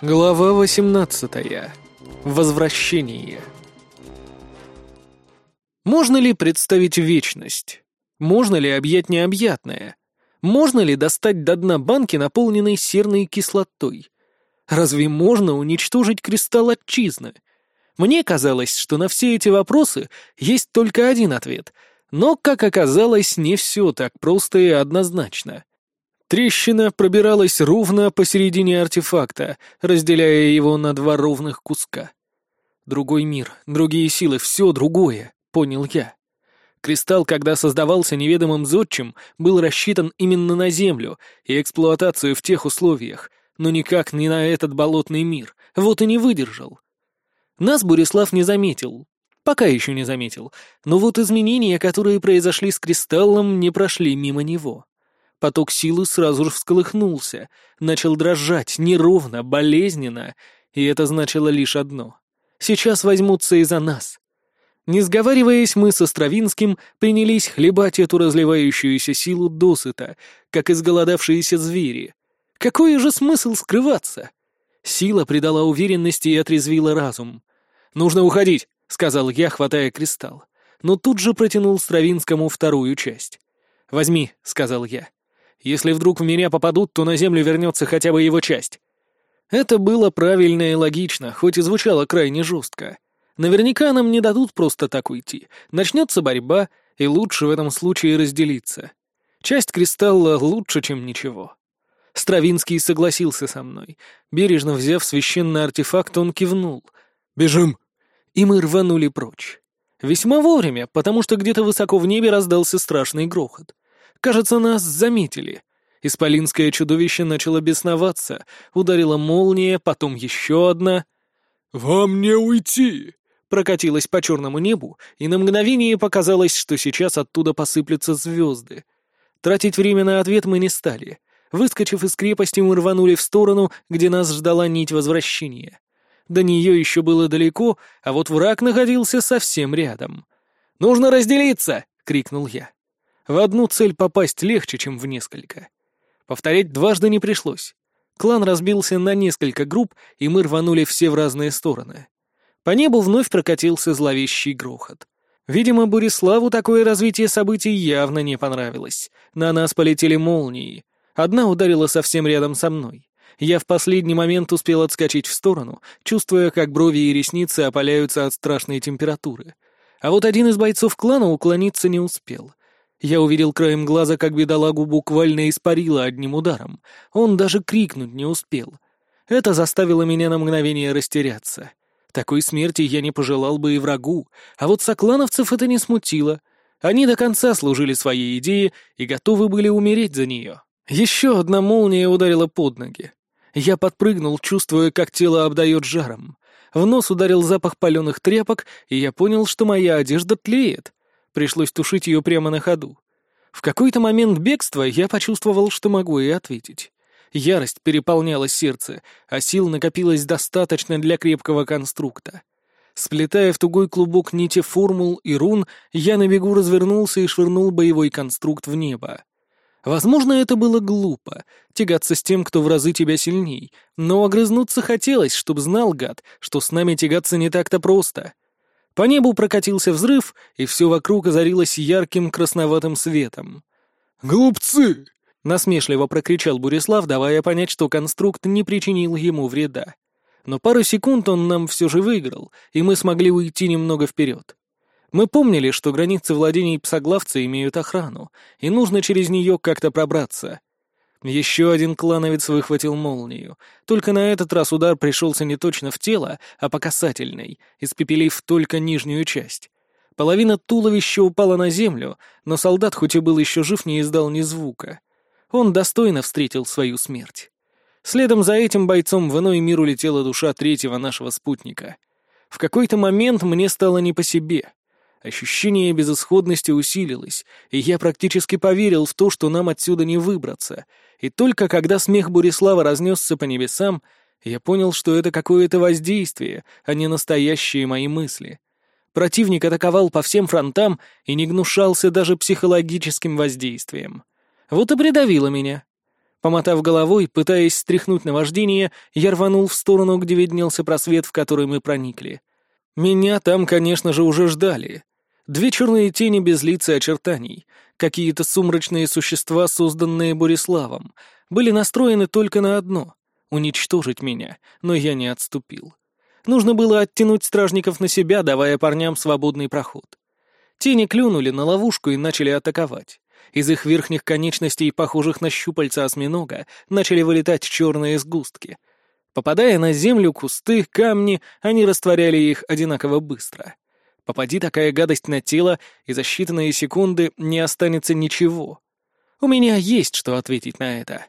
Глава 18. Возвращение. Можно ли представить вечность? Можно ли объять необъятное? Можно ли достать до дна банки, наполненной серной кислотой? Разве можно уничтожить кристалл отчизны? Мне казалось, что на все эти вопросы есть только один ответ, но, как оказалось, не все так просто и однозначно. Трещина пробиралась ровно посередине артефакта, разделяя его на два ровных куска. Другой мир, другие силы, все другое, понял я. Кристалл, когда создавался неведомым зодчим, был рассчитан именно на Землю и эксплуатацию в тех условиях, но никак не на этот болотный мир, вот и не выдержал. Нас Бурислав не заметил, пока еще не заметил, но вот изменения, которые произошли с кристаллом, не прошли мимо него. Поток силы сразу же всколыхнулся, начал дрожать, неровно, болезненно, и это значило лишь одно. Сейчас возьмутся и за нас. Не сговариваясь, мы со Стравинским принялись хлебать эту разливающуюся силу досыта, как изголодавшиеся звери. Какой же смысл скрываться? Сила придала уверенности и отрезвила разум. «Нужно уходить», — сказал я, хватая кристалл. Но тут же протянул Стравинскому вторую часть. «Возьми», — сказал я. Если вдруг в меня попадут, то на Землю вернется хотя бы его часть. Это было правильно и логично, хоть и звучало крайне жестко. Наверняка нам не дадут просто так уйти. Начнется борьба, и лучше в этом случае разделиться. Часть кристалла лучше, чем ничего. Стравинский согласился со мной. Бережно взяв священный артефакт, он кивнул. «Бежим!» И мы рванули прочь. Весьма вовремя, потому что где-то высоко в небе раздался страшный грохот. Кажется, нас заметили. Исполинское чудовище начало бесноваться. Ударила молния, потом еще одна. «Вам не уйти!» Прокатилась по черному небу, и на мгновение показалось, что сейчас оттуда посыплются звезды. Тратить время на ответ мы не стали. Выскочив из крепости, мы рванули в сторону, где нас ждала нить возвращения. До нее еще было далеко, а вот враг находился совсем рядом. «Нужно разделиться!» — крикнул я. В одну цель попасть легче, чем в несколько. Повторять дважды не пришлось. Клан разбился на несколько групп, и мы рванули все в разные стороны. По небу вновь прокатился зловещий грохот. Видимо, Буриславу такое развитие событий явно не понравилось. На нас полетели молнии. Одна ударила совсем рядом со мной. Я в последний момент успел отскочить в сторону, чувствуя, как брови и ресницы опаляются от страшной температуры. А вот один из бойцов клана уклониться не успел. Я увидел краем глаза, как бедолагу буквально испарило одним ударом. Он даже крикнуть не успел. Это заставило меня на мгновение растеряться. Такой смерти я не пожелал бы и врагу, а вот соклановцев это не смутило. Они до конца служили своей идее и готовы были умереть за нее. Еще одна молния ударила под ноги. Я подпрыгнул, чувствуя, как тело обдает жаром. В нос ударил запах паленых тряпок, и я понял, что моя одежда тлеет. Пришлось тушить ее прямо на ходу. В какой-то момент бегства я почувствовал, что могу и ответить. Ярость переполняла сердце, а сил накопилось достаточно для крепкого конструкта. Сплетая в тугой клубок нити формул и рун, я на бегу развернулся и швырнул боевой конструкт в небо. Возможно, это было глупо — тягаться с тем, кто в разы тебя сильней, но огрызнуться хотелось, чтоб знал гад, что с нами тягаться не так-то просто — по небу прокатился взрыв, и все вокруг озарилось ярким красноватым светом. «Глупцы!» — насмешливо прокричал Бурислав, давая понять, что конструкт не причинил ему вреда. Но пару секунд он нам все же выиграл, и мы смогли уйти немного вперед. Мы помнили, что границы владений псоглавца имеют охрану, и нужно через нее как-то пробраться. Еще один клановец выхватил молнию. Только на этот раз удар пришелся не точно в тело, а по касательной, испепелив только нижнюю часть. Половина туловища упала на землю, но солдат, хоть и был еще жив, не издал ни звука. Он достойно встретил свою смерть. Следом за этим бойцом в иной мир улетела душа третьего нашего спутника. В какой-то момент мне стало не по себе. Ощущение безысходности усилилось, и я практически поверил в то, что нам отсюда не выбраться. И только когда смех Бурислава разнесся по небесам, я понял, что это какое-то воздействие, а не настоящие мои мысли. Противник атаковал по всем фронтам и не гнушался даже психологическим воздействием. Вот и придавило меня. Помотав головой, пытаясь стряхнуть наваждение, я рванул в сторону, где виднелся просвет, в который мы проникли. Меня там, конечно же, уже ждали. Две черные тени без лица и очертаний, какие-то сумрачные существа, созданные Бориславом, были настроены только на одно — уничтожить меня, но я не отступил. Нужно было оттянуть стражников на себя, давая парням свободный проход. Тени клюнули на ловушку и начали атаковать. Из их верхних конечностей, похожих на щупальца осьминога, начали вылетать черные сгустки. Попадая на землю, кусты, камни, они растворяли их одинаково быстро. Попади такая гадость на тело, и за считанные секунды не останется ничего. У меня есть что ответить на это.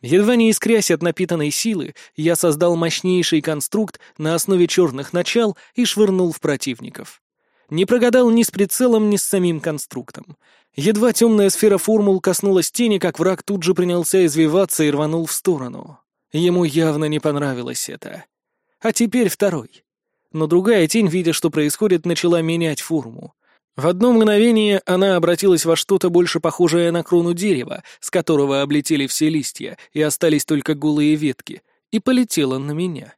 Едва не искрясь от напитанной силы, я создал мощнейший конструкт на основе черных начал и швырнул в противников. Не прогадал ни с прицелом, ни с самим конструктом. Едва темная сфера формул коснулась тени, как враг тут же принялся извиваться и рванул в сторону. Ему явно не понравилось это. А теперь второй. Но другая тень, видя, что происходит, начала менять форму. В одно мгновение она обратилась во что-то больше похожее на крону дерева, с которого облетели все листья, и остались только голые ветки, и полетела на меня.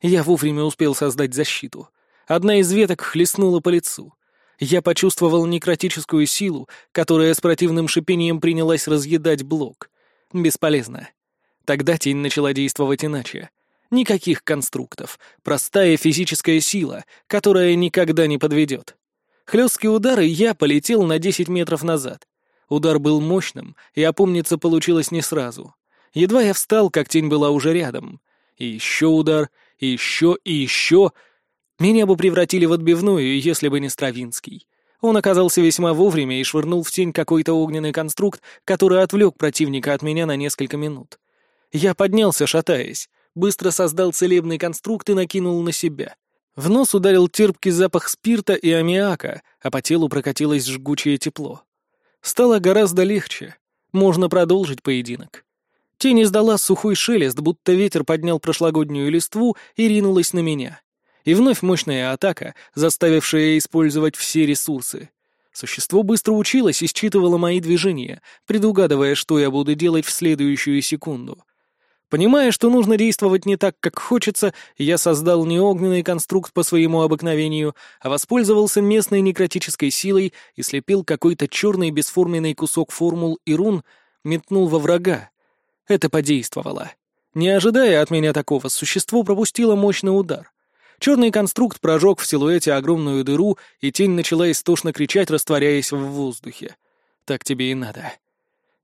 Я вовремя успел создать защиту. Одна из веток хлестнула по лицу. Я почувствовал некротическую силу, которая с противным шипением принялась разъедать блок. Бесполезно. Тогда тень начала действовать иначе. Никаких конструктов. Простая физическая сила, которая никогда не подведет. Хлесткий удар, и я полетел на 10 метров назад. Удар был мощным, и опомниться получилось не сразу. Едва я встал, как тень была уже рядом. И еще удар, и еще, и еще. Меня бы превратили в отбивную, если бы не Стравинский. Он оказался весьма вовремя и швырнул в тень какой-то огненный конструкт, который отвлек противника от меня на несколько минут. Я поднялся, шатаясь, быстро создал целебный конструкт и накинул на себя. В нос ударил терпкий запах спирта и аммиака, а по телу прокатилось жгучее тепло. Стало гораздо легче. Можно продолжить поединок. Тень издала сухой шелест, будто ветер поднял прошлогоднюю листву и ринулась на меня. И вновь мощная атака, заставившая использовать все ресурсы. Существо быстро училось и считывало мои движения, предугадывая, что я буду делать в следующую секунду — Понимая, что нужно действовать не так, как хочется, я создал не огненный конструкт по своему обыкновению, а воспользовался местной некротической силой и слепил какой-то черный бесформенный кусок формул и рун, метнул во врага. Это подействовало. Не ожидая от меня такого, существо пропустило мощный удар. Черный конструкт прожег в силуэте огромную дыру, и тень начала истошно кричать, растворяясь в воздухе. Так тебе и надо.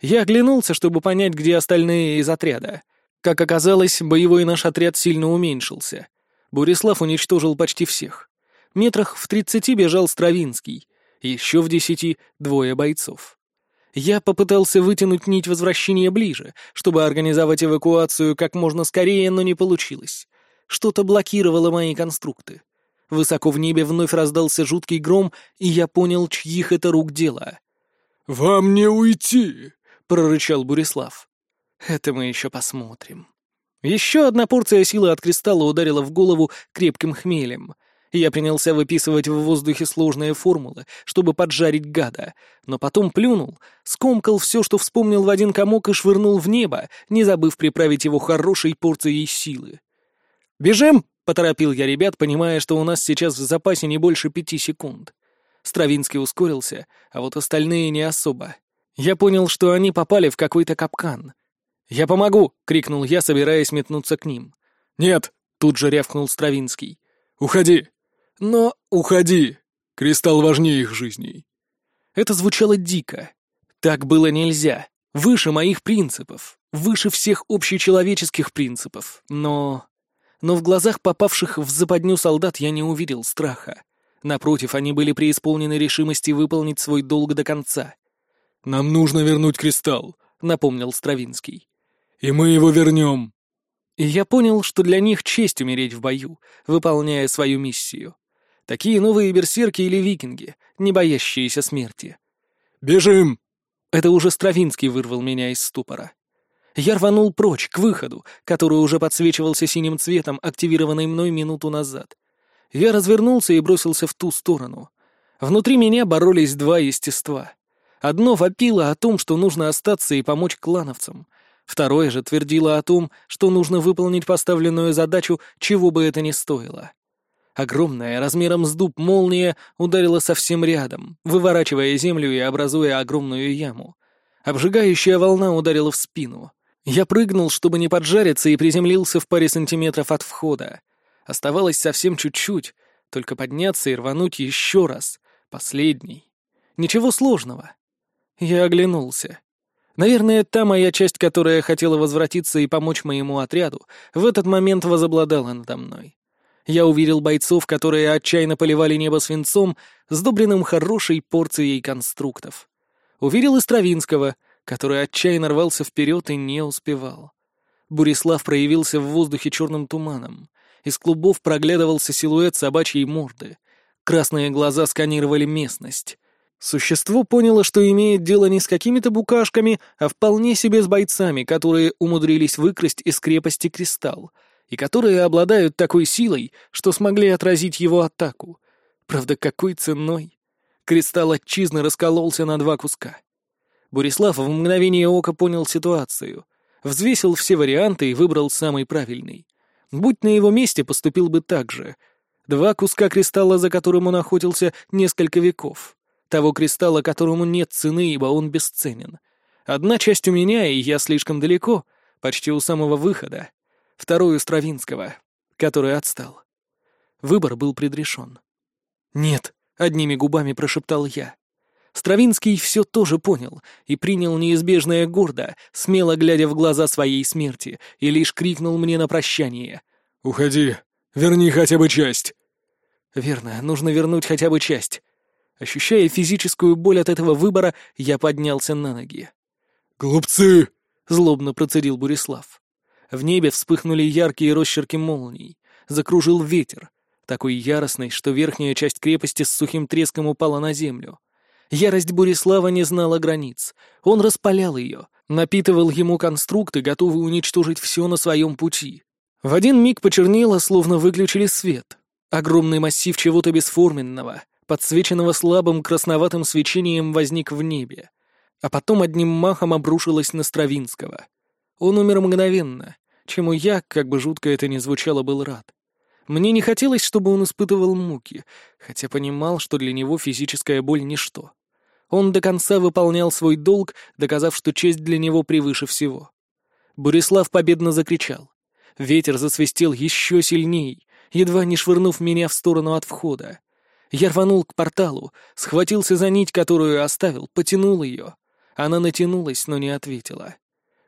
Я оглянулся, чтобы понять, где остальные из отряда. Как оказалось, боевой наш отряд сильно уменьшился. Борислав уничтожил почти всех. Метрах в тридцати бежал Стравинский, еще в десяти — двое бойцов. Я попытался вытянуть нить возвращения ближе, чтобы организовать эвакуацию как можно скорее, но не получилось. Что-то блокировало мои конструкты. Высоко в небе вновь раздался жуткий гром, и я понял, чьих это рук дело. «Вам не уйти!» — прорычал Бурислав. Это мы еще посмотрим. Еще одна порция силы от кристалла ударила в голову крепким хмелем. Я принялся выписывать в воздухе сложные формулы, чтобы поджарить гада, но потом плюнул, скомкал все, что вспомнил в один комок и швырнул в небо, не забыв приправить его хорошей порцией силы. «Бежим!» — поторопил я ребят, понимая, что у нас сейчас в запасе не больше пяти секунд. Стравинский ускорился, а вот остальные не особо. Я понял, что они попали в какой-то капкан. «Я помогу!» — крикнул я, собираясь метнуться к ним. «Нет!» — тут же рявкнул Стравинский. «Уходи!» «Но...» «Уходи! Кристалл важнее их жизней!» Это звучало дико. Так было нельзя. Выше моих принципов. Выше всех общечеловеческих принципов. Но... Но в глазах попавших в западню солдат я не увидел страха. Напротив, они были преисполнены решимости выполнить свой долг до конца. «Нам нужно вернуть кристалл», — напомнил Стравинский. И мы его вернем. И я понял, что для них честь умереть в бою, выполняя свою миссию. Такие новые берсерки или викинги, не боящиеся смерти. «Бежим!» Это уже Стравинский вырвал меня из ступора. Я рванул прочь, к выходу, который уже подсвечивался синим цветом, активированный мной минуту назад. Я развернулся и бросился в ту сторону. Внутри меня боролись два естества. Одно вопило о том, что нужно остаться и помочь клановцам — Второе же твердило о том, что нужно выполнить поставленную задачу, чего бы это ни стоило. Огромная, размером с дуб, молния ударила совсем рядом, выворачивая землю и образуя огромную яму. Обжигающая волна ударила в спину. Я прыгнул, чтобы не поджариться, и приземлился в паре сантиметров от входа. Оставалось совсем чуть-чуть, только подняться и рвануть еще раз. Последний. Ничего сложного. Я оглянулся. Наверное, та моя часть, которая хотела возвратиться и помочь моему отряду, в этот момент возобладала надо мной. Я увидел бойцов, которые отчаянно поливали небо свинцом, сдобренным хорошей порцией конструктов. Увидел и Стравинского, который отчаянно рвался вперед и не успевал. Бурислав проявился в воздухе черным туманом. Из клубов проглядывался силуэт собачьей морды. Красные глаза сканировали местность. Существо поняло, что имеет дело не с какими-то букашками, а вполне себе с бойцами, которые умудрились выкрасть из крепости кристалл, и которые обладают такой силой, что смогли отразить его атаку. Правда, какой ценой? Кристалл отчизны раскололся на два куска. Борислав в мгновение ока понял ситуацию, взвесил все варианты и выбрал самый правильный. Будь на его месте, поступил бы так же. Два куска кристалла, за которым он охотился несколько веков. Того кристалла, которому нет цены, ибо он бесценен. Одна часть у меня, и я слишком далеко, почти у самого выхода. Второй у Стравинского, который отстал. Выбор был предрешен. «Нет», — одними губами прошептал я. Стравинский все тоже понял и принял неизбежное гордо, смело глядя в глаза своей смерти, и лишь крикнул мне на прощание. «Уходи, верни хотя бы часть». «Верно, нужно вернуть хотя бы часть. Ощущая физическую боль от этого выбора, я поднялся на ноги. «Глупцы!» — злобно процедил Бурислав. В небе вспыхнули яркие росчерки молний. Закружил ветер, такой яростный, что верхняя часть крепости с сухим треском упала на землю. Ярость Бурислава не знала границ. Он распалял ее, напитывал ему конструкты, готовый уничтожить все на своем пути. В один миг почернело, словно выключили свет. Огромный массив чего-то бесформенного, подсвеченного слабым красноватым свечением, возник в небе, а потом одним махом обрушилась на Стравинского. Он умер мгновенно, чему я, как бы жутко это ни звучало, был рад. Мне не хотелось, чтобы он испытывал муки, хотя понимал, что для него физическая боль — ничто. Он до конца выполнял свой долг, доказав, что честь для него превыше всего. Борислав победно закричал. Ветер засвистел еще сильней, едва не швырнув меня в сторону от входа. Я рванул к порталу, схватился за нить, которую оставил, потянул ее. Она натянулась, но не ответила.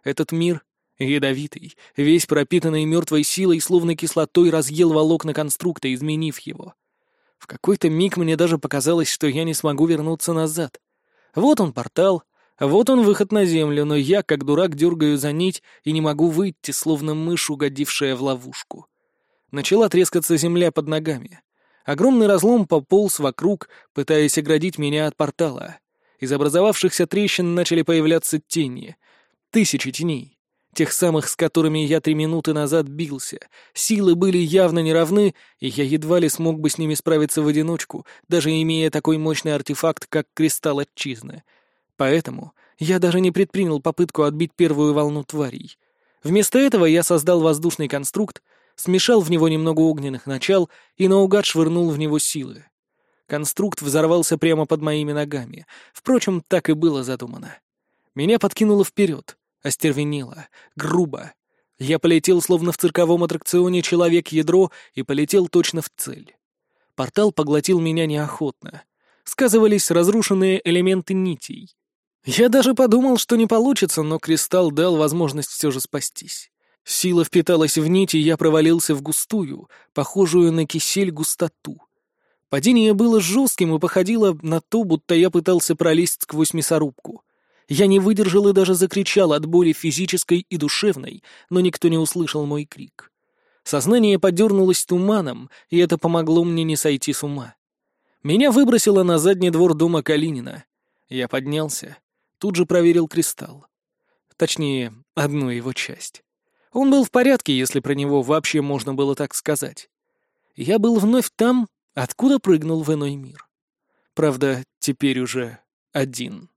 Этот мир, ядовитый, весь пропитанный мертвой силой, словно кислотой, разъел волокна конструкта, изменив его. В какой-то миг мне даже показалось, что я не смогу вернуться назад. Вот он портал, вот он выход на землю, но я, как дурак, дергаю за нить и не могу выйти, словно мышь, угодившая в ловушку. Начала трескаться земля под ногами. Огромный разлом пополз вокруг, пытаясь оградить меня от портала. Из образовавшихся трещин начали появляться тени. Тысячи теней. Тех самых, с которыми я три минуты назад бился. Силы были явно неравны, и я едва ли смог бы с ними справиться в одиночку, даже имея такой мощный артефакт, как кристалл отчизны. Поэтому я даже не предпринял попытку отбить первую волну тварей. Вместо этого я создал воздушный конструкт, смешал в него немного огненных начал и наугад швырнул в него силы. Конструкт взорвался прямо под моими ногами. Впрочем, так и было задумано. Меня подкинуло вперед, остервенело, грубо. Я полетел, словно в цирковом аттракционе «Человек-ядро» и полетел точно в цель. Портал поглотил меня неохотно. Сказывались разрушенные элементы нитей. Я даже подумал, что не получится, но кристалл дал возможность все же спастись. Сила впиталась в нить, и я провалился в густую, похожую на кисель густоту. Падение было жестким и походило на то, будто я пытался пролезть сквозь мясорубку. Я не выдержал и даже закричал от боли физической и душевной, но никто не услышал мой крик. Сознание подернулось туманом, и это помогло мне не сойти с ума. Меня выбросило на задний двор дома Калинина. Я поднялся, тут же проверил кристалл. Точнее, одну его часть. Он был в порядке, если про него вообще можно было так сказать. Я был вновь там, откуда прыгнул в иной мир. Правда, теперь уже один.